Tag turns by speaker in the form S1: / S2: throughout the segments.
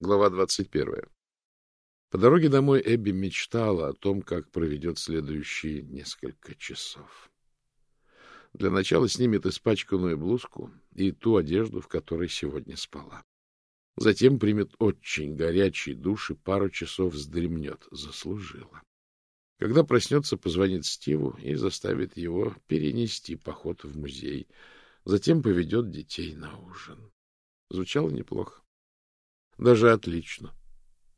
S1: Глава двадцать первая. По дороге домой Эбби мечтала о том, как проведет следующие несколько часов. Для начала снимет испачканную блузку и ту одежду, в которой сегодня спала. Затем примет очень горячий душ и пару часов вздремнет. Заслужила. Когда проснется, позвонит Стиву и заставит его перенести поход в музей. Затем поведет детей на ужин. Звучало неплохо. Даже отлично,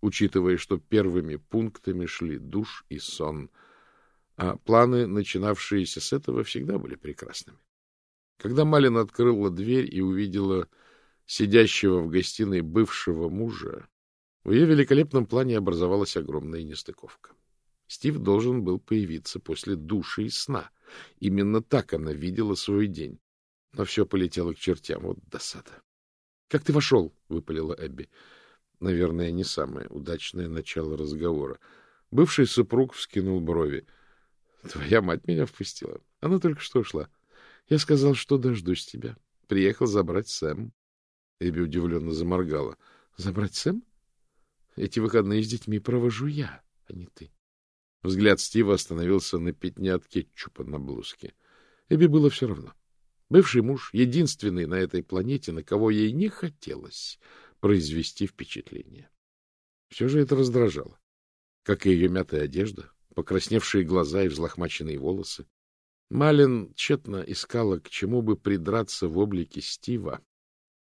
S1: учитывая, что первыми пунктами шли душ и сон, а планы, начинавшиеся с этого, всегда были прекрасными. Когда Малин открыла дверь и увидела сидящего в гостиной бывшего мужа, в ее великолепном плане образовалась огромная нестыковка. Стив должен был появиться после души и сна. Именно так она видела свой день. Но все полетело к чертям. Вот досада. Как ты вошел? — выпалила Эбби. Наверное, не самое удачное начало разговора. Бывший супруг вскинул брови. — Твоя мать меня впустила. Она только что ушла. Я сказал, что дождусь тебя. Приехал забрать Сэм. Эбби удивленно заморгала. — Забрать Сэм? Эти выходные с детьми провожу я, а не ты. Взгляд Стива остановился на пятне от кетчупа на блузке. Эбби было все равно. Бывший муж — единственный на этой планете, на кого ей не хотелось произвести впечатление. Все же это раздражало, как и ее мятая одежда, покрасневшие глаза и взлохмаченные волосы. Малин тщетно искала, к чему бы придраться в облике Стива,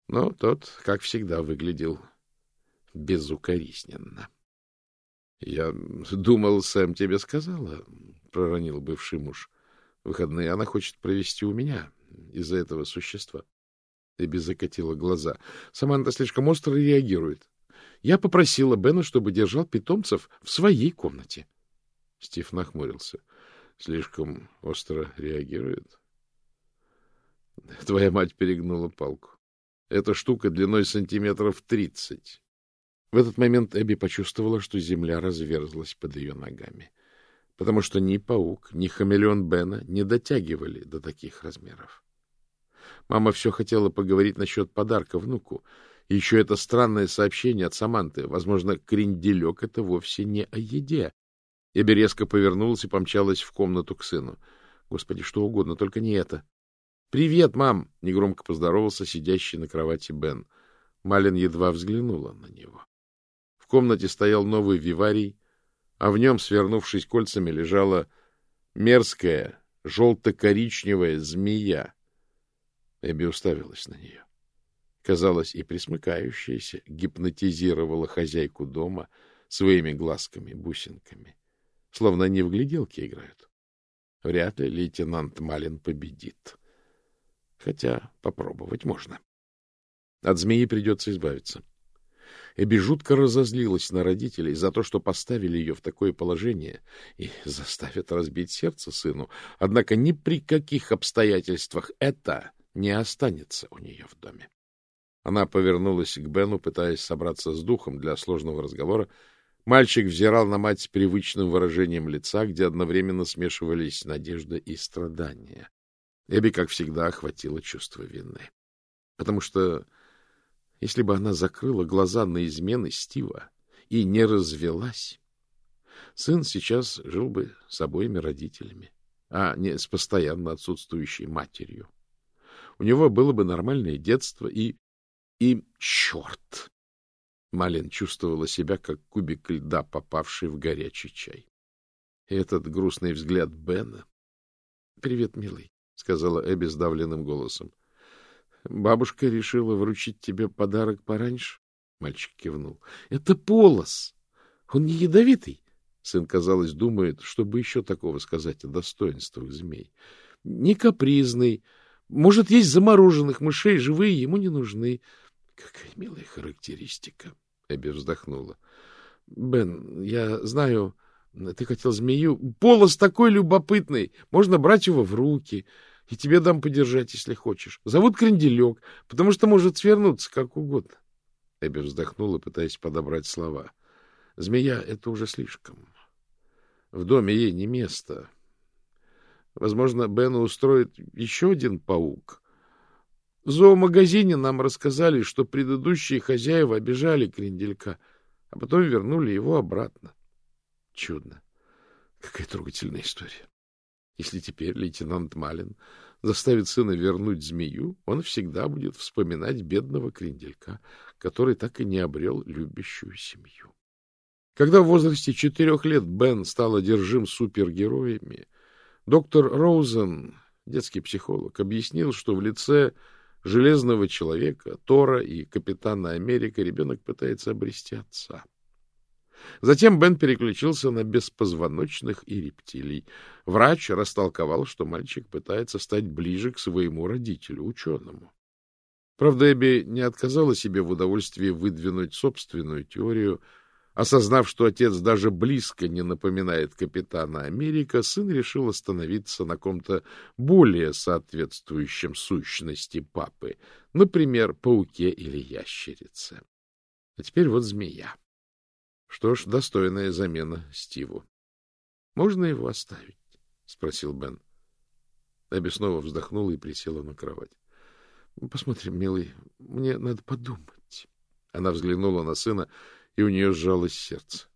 S1: но тот, как всегда, выглядел безукоризненно. — Я думал, Сэм тебе сказала, — проронил бывший муж. — Выходные она хочет провести у меня из-за этого существа. Эбби закатила глаза. Саманта слишком остро реагирует. Я попросила Бена, чтобы держал питомцев в своей комнате. Стив нахмурился. Слишком остро реагирует? Твоя мать перегнула палку. Эта штука длиной сантиметров тридцать. В этот момент Эбби почувствовала, что земля разверзлась под ее ногами, потому что ни паук, ни хамелеон Бена не дотягивали до таких размеров. Мама все хотела поговорить насчет подарка внуку. Еще это странное сообщение от Саманты. Возможно, кренделек — это вовсе не о еде. Эбби резко повернулась и помчалась в комнату к сыну. Господи, что угодно, только не это. «Привет, мам!» — негромко поздоровался сидящий на кровати Бен. Малин едва взглянула на него. В комнате стоял новый виварий, а в нем, свернувшись кольцами, лежала мерзкая желто-коричневая змея Эбби уставилась на нее. Казалось, и присмыкающаяся гипнотизировала хозяйку дома своими глазками-бусинками, словно они в гляделки играют. Вряд ли лейтенант Малин победит. Хотя попробовать можно. От змеи придется избавиться. Эбби жутко разозлилась на родителей за то, что поставили ее в такое положение и заставят разбить сердце сыну. Однако ни при каких обстоятельствах это не останется у нее в доме. Она повернулась к Бену, пытаясь собраться с духом для сложного разговора. Мальчик взирал на мать с привычным выражением лица, где одновременно смешивались надежда и страдания. Эбби, как всегда, охватило чувство вины. Потому что если бы она закрыла глаза на измены Стива и не развелась, сын сейчас жил бы с обоими родителями, а не с постоянно отсутствующей матерью у него было бы нормальное детство и... и... черт! Малин чувствовала себя, как кубик льда, попавший в горячий чай. И этот грустный взгляд Бена... — Привет, милый, — сказала Эбби сдавленным голосом. — Бабушка решила вручить тебе подарок пораньше? Мальчик кивнул. — Это полос! Он не ядовитый? Сын, казалось, думает, чтобы еще такого сказать о достоинствах змей. — Не капризный, может, есть замороженных мышей, живые ему не нужны. Какая милая характеристика. Эбби вздохнула. Бен, я знаю, ты хотел змею. Полос такой любопытный. Можно брать его в руки. И тебе дам подержать, если хочешь. Зовут Кренделек, потому что может свернуться как угодно. Эбби вздохнула, пытаясь подобрать слова. Змея — это уже слишком. В доме ей не место. Возможно, Бену устроит еще один паук. В зоомагазине нам рассказали, что предыдущие хозяева обижали кренделька, а потом вернули его обратно. Чудно. Какая трогательная история. Если теперь лейтенант Малин заставит сына вернуть змею, он всегда будет вспоминать бедного кренделька, который так и не обрел любящую семью. Когда в возрасте четырех лет Бен стал одержим супергероями, доктор Роузен, детский психолог, объяснил, что в лице Железного Человека, Тора и Капитана Америка ребенок пытается обрести отца. Затем Бен переключился на беспозвоночных и рептилий. Врач растолковал, что мальчик пытается стать ближе к своему родителю, ученому. Правда, Эбби не отказала себе в удовольствии выдвинуть собственную теорию. Осознав, что отец даже близко не напоминает капитана Америка, сын решил остановиться на ком-то более соответствующем сущности папы, например, пауке или ящерице. А теперь вот змея. Что ж, достойная замена Стиву. — Можно его оставить? — спросил Бен. Эбби снова вздохнула и присела на кровать. — Посмотрим, милый, мне надо подумать. Она взглянула на сына, и у нее сжалось сердце.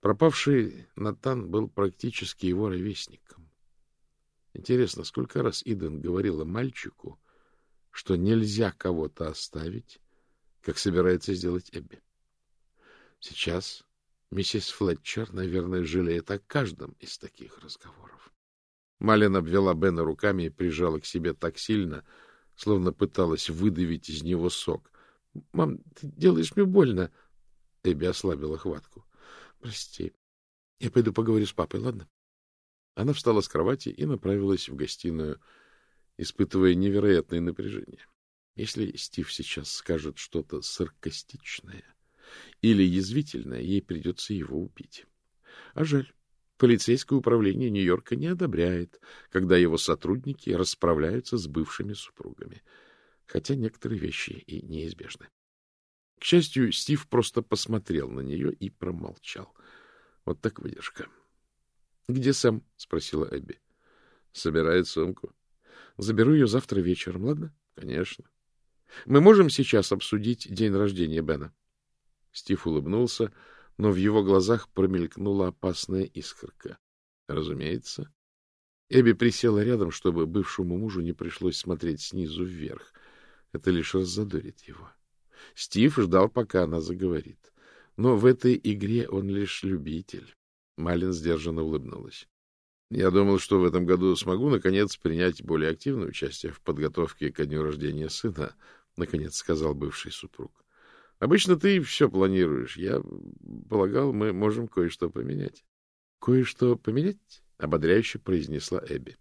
S1: Пропавший Натан был практически его ровесником. Интересно, сколько раз Иден говорила мальчику, что нельзя кого-то оставить, как собирается сделать Эбби. Сейчас миссис Флетчер, наверное, жалеет о каждом из таких разговоров. Малин обвела Бена руками и прижала к себе так сильно, словно пыталась выдавить из него сок. — Мам, ты делаешь мне больно. Эбби ослабила хватку. — Прости. Я пойду поговорю с папой, ладно? Она встала с кровати и направилась в гостиную, испытывая невероятное напряжение. Если Стив сейчас скажет что-то саркастичное, или язвительно, ей придется его убить. А жаль. Полицейское управление Нью-Йорка не одобряет, когда его сотрудники расправляются с бывшими супругами. Хотя некоторые вещи и неизбежны. К счастью, Стив просто посмотрел на нее и промолчал. Вот так выдержка. — Где Сэм? — спросила Эбби. — Собирает сумку. — Заберу ее завтра вечером, ладно? — Конечно. — Мы можем сейчас обсудить день рождения Бена? Стив улыбнулся, но в его глазах промелькнула опасная искорка. — Разумеется. Эбби присела рядом, чтобы бывшему мужу не пришлось смотреть снизу вверх. Это лишь раззадорит его. Стив ждал, пока она заговорит. Но в этой игре он лишь любитель. Малин сдержанно улыбнулась. — Я думал, что в этом году смогу, наконец, принять более активное участие в подготовке ко дню рождения сына, — наконец сказал бывший супруг. Обычно ты все планируешь. Я полагал, мы можем кое-что поменять. — Кое-что поменять? — ободряюще произнесла Эбби.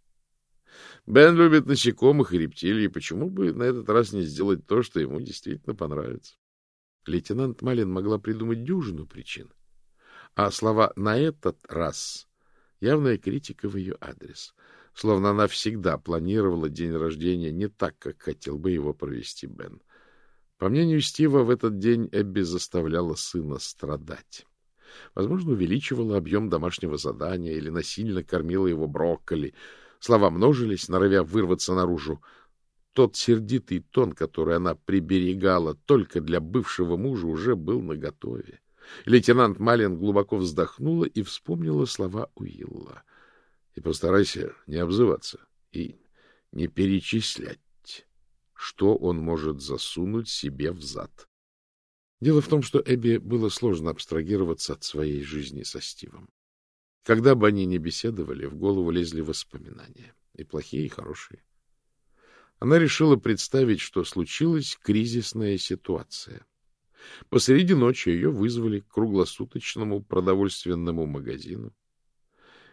S1: Бен любит насекомых и рептилий. Почему бы на этот раз не сделать то, что ему действительно понравится? Лейтенант Малин могла придумать дюжину причин. А слова «на этот раз» — явная критика в ее адрес. Словно она всегда планировала день рождения не так, как хотел бы его провести Бен. По мнению Стива, в этот день Эбби заставляла сына страдать. Возможно, увеличивала объем домашнего задания или насильно кормила его брокколи. Слова множились, норовя вырваться наружу. Тот сердитый тон, который она приберегала только для бывшего мужа, уже был наготове. Лейтенант Малин глубоко вздохнула и вспомнила слова Уилла. — И постарайся не обзываться и не перечислять что он может засунуть себе в зад. Дело в том, что Эбби было сложно абстрагироваться от своей жизни со Стивом. Когда бы они ни беседовали, в голову лезли воспоминания, и плохие, и хорошие. Она решила представить, что случилась кризисная ситуация. Посреди ночи ее вызвали к круглосуточному продовольственному магазину,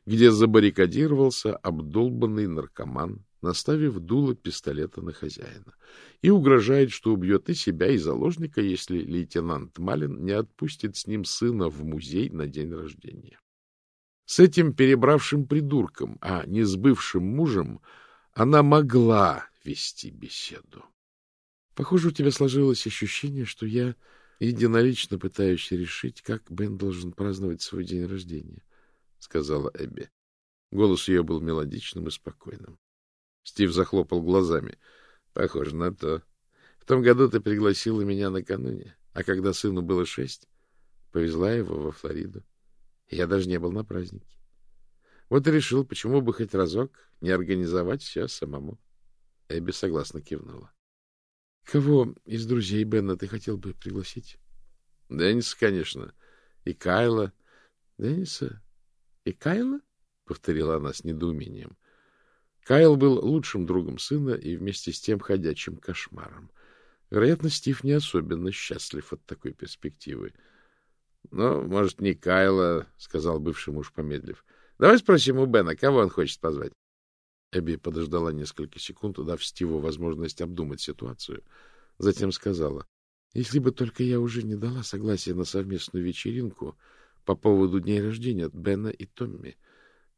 S1: где забаррикадировался обдолбанный наркоман наставив дуло пистолета на хозяина, и угрожает, что убьет и себя, и заложника, если лейтенант Малин не отпустит с ним сына в музей на день рождения. С этим перебравшим придурком, а не с бывшим мужем, она могла вести беседу. — Похоже, у тебя сложилось ощущение, что я единолично пытаюсь решить, как Бен должен праздновать свой день рождения, — сказала Эбби. Голос ее был мелодичным и спокойным. Стив захлопал глазами. — Похоже на то. В том году ты пригласила меня накануне, а когда сыну было шесть, повезла его во Флориду. Я даже не был на празднике. Вот и решил, почему бы хоть разок не организовать все самому. Эбби согласно кивнула. — Кого из друзей Бена ты хотел бы пригласить? — Денниса, конечно. И Кайла. — Денниса? И Кайла? — повторила она с недоумением. Кайл был лучшим другом сына и вместе с тем ходячим кошмаром. Вероятно, Стив не особенно счастлив от такой перспективы. — Ну, может, не Кайла, — сказал бывший муж, помедлив. — Давай спросим у Бена, кого он хочет позвать. Эбби подождала несколько секунд, дав Стиву возможность обдумать ситуацию. Затем сказала, — Если бы только я уже не дала согласия на совместную вечеринку по поводу дней рождения Бена и Томми,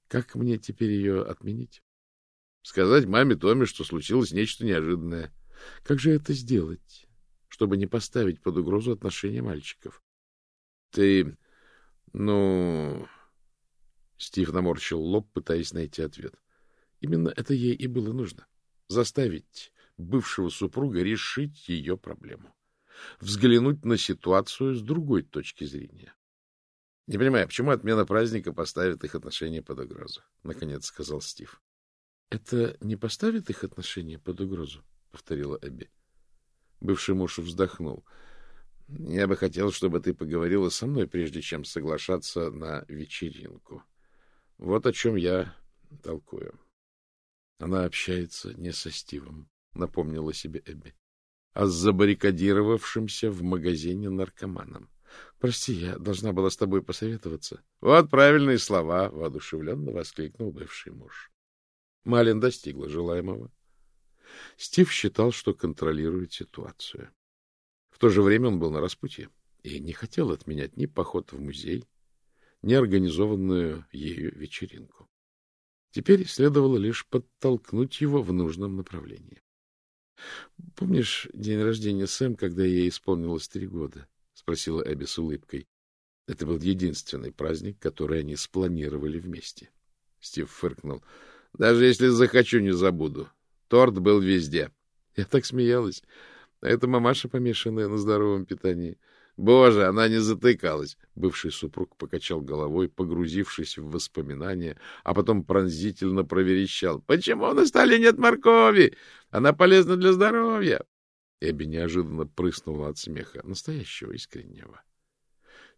S1: как мне теперь ее отменить? — Сказать маме Томми, что случилось нечто неожиданное. — Как же это сделать, чтобы не поставить под угрозу отношения мальчиков? — Ты... ну... Стив наморщил лоб, пытаясь найти ответ. Именно это ей и было нужно. Заставить бывшего супруга решить ее проблему. Взглянуть на ситуацию с другой точки зрения. — Не понимаю, почему отмена праздника поставит их отношения под угрозу? — наконец сказал Стив. — Это не поставит их отношения под угрозу? — повторила Эбби. Бывший муж вздохнул. — Я бы хотел, чтобы ты поговорила со мной, прежде чем соглашаться на вечеринку. Вот о чем я толкую. Она общается не со Стивом, напомнила себе Эбби, а с забаррикадировавшимся в магазине наркоманом. Прости, я должна была с тобой посоветоваться. Вот правильные слова, воодушевленно воскликнул бывший муж. Малин достигла желаемого. Стив считал, что контролирует ситуацию. В то же время он был на распутье и не хотел отменять ни поход в музей, ни организованную ею вечеринку. Теперь следовало лишь подтолкнуть его в нужном направлении. — Помнишь день рождения Сэм, когда ей исполнилось три года? — спросила Эбби с улыбкой. Это был единственный праздник, который они спланировали вместе. Стив фыркнул. — Даже если захочу, не забуду. Торт был везде. Я так смеялась. А это мамаша, помешанная на здоровом питании. Боже, она не затыкалась. Бывший супруг покачал головой, погрузившись в воспоминания, а потом пронзительно проверещал. — Почему на столе нет моркови? Она полезна для здоровья. Эбби неожиданно прыснула от смеха, настоящего, искреннего.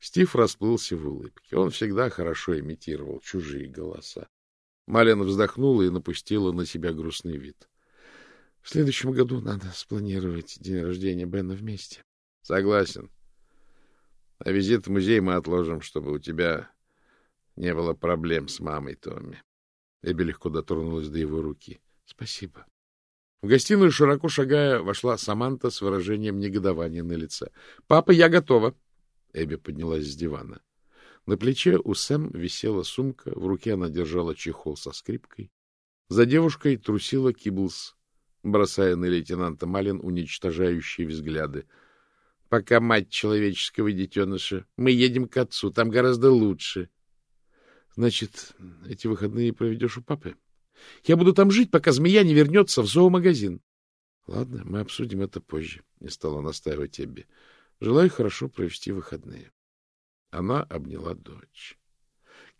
S1: Стив расплылся в улыбке. Он всегда хорошо имитировал чужие голоса. Малина вздохнула и напустила на себя грустный вид. — В следующем году надо спланировать день рождения Бена вместе. — Согласен. А визит в музей мы отложим, чтобы у тебя не было проблем с мамой Томми. Эбби легко дотронулась до его руки. — Спасибо. В гостиную, широко шагая, вошла Саманта с выражением негодования на лице. — Папа, я готова. Эбби поднялась с дивана. На плече у Сэм висела сумка, в руке она держала чехол со скрипкой. За девушкой трусила Киблс, бросая на лейтенанта Малин уничтожающие взгляды — пока мать человеческого детеныша. Мы едем к отцу, там гораздо лучше. Значит, эти выходные проведешь у папы? Я буду там жить, пока змея не вернется в зоомагазин. Ладно, мы обсудим это позже, не стала настаивать Эбби. Желаю хорошо провести выходные. Она обняла дочь.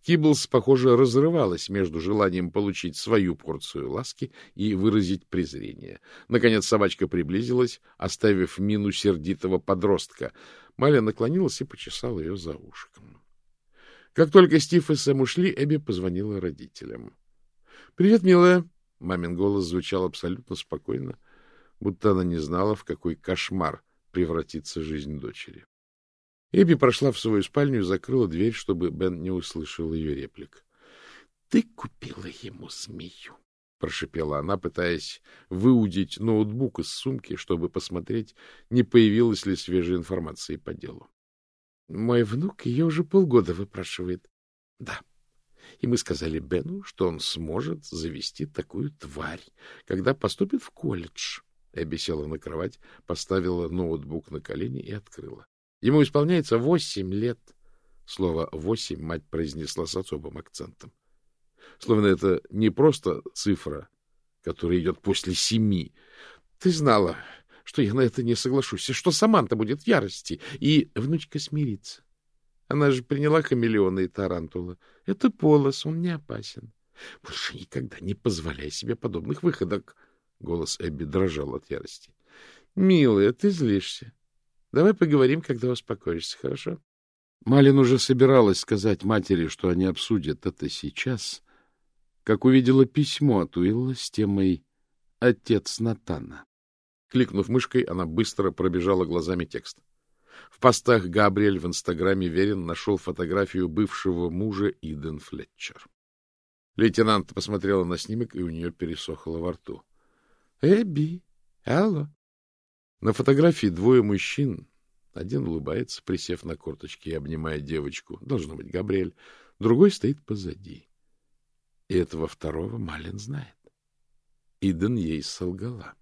S1: Киблс, похоже, разрывалась между желанием получить свою порцию ласки и выразить презрение. Наконец собачка приблизилась, оставив мину сердитого подростка. Маля наклонилась и почесала ее за ушком. Как только Стив и Сэм ушли, Эбби позвонила родителям. — Привет, милая! — мамин голос звучал абсолютно спокойно, будто она не знала, в какой кошмар превратится жизнь дочери. Эбби прошла в свою спальню и закрыла дверь, чтобы Бен не услышал ее реплик. — Ты купила ему змею, — прошепела она, пытаясь выудить ноутбук из сумки, чтобы посмотреть, не появилась ли свежая информация по делу. — Мой внук ее уже полгода выпрашивает. — Да. И мы сказали Бену, что он сможет завести такую тварь, когда поступит в колледж. Эбби села на кровать, поставила ноутбук на колени и открыла. Ему исполняется восемь лет. Слово «восемь» мать произнесла с особым акцентом. Словно это не просто цифра, которая идет после семи. Ты знала, что я на это не соглашусь, и что Саманта будет в ярости, и внучка смирится. Она же приняла хамелеона и тарантула. Это полос, он не опасен. Больше никогда не позволяй себе подобных выходок. Голос Эбби дрожал от ярости. — Милая, ты злишься. Давай поговорим, когда успокоишься, хорошо? Малин уже собиралась сказать матери, что они обсудят это сейчас, как увидела письмо от Уилла с темой «Отец Натана». Кликнув мышкой, она быстро пробежала глазами текст. В постах Габриэль в Инстаграме Верин нашел фотографию бывшего мужа Иден Флетчер. Лейтенант посмотрела на снимок, и у нее пересохло во рту. — Эбби, алло. На фотографии двое мужчин. Один улыбается, присев на корточки и обнимая девочку. Должно быть Габриэль. Другой стоит позади. И этого второго Малин знает. Иден ей солгала.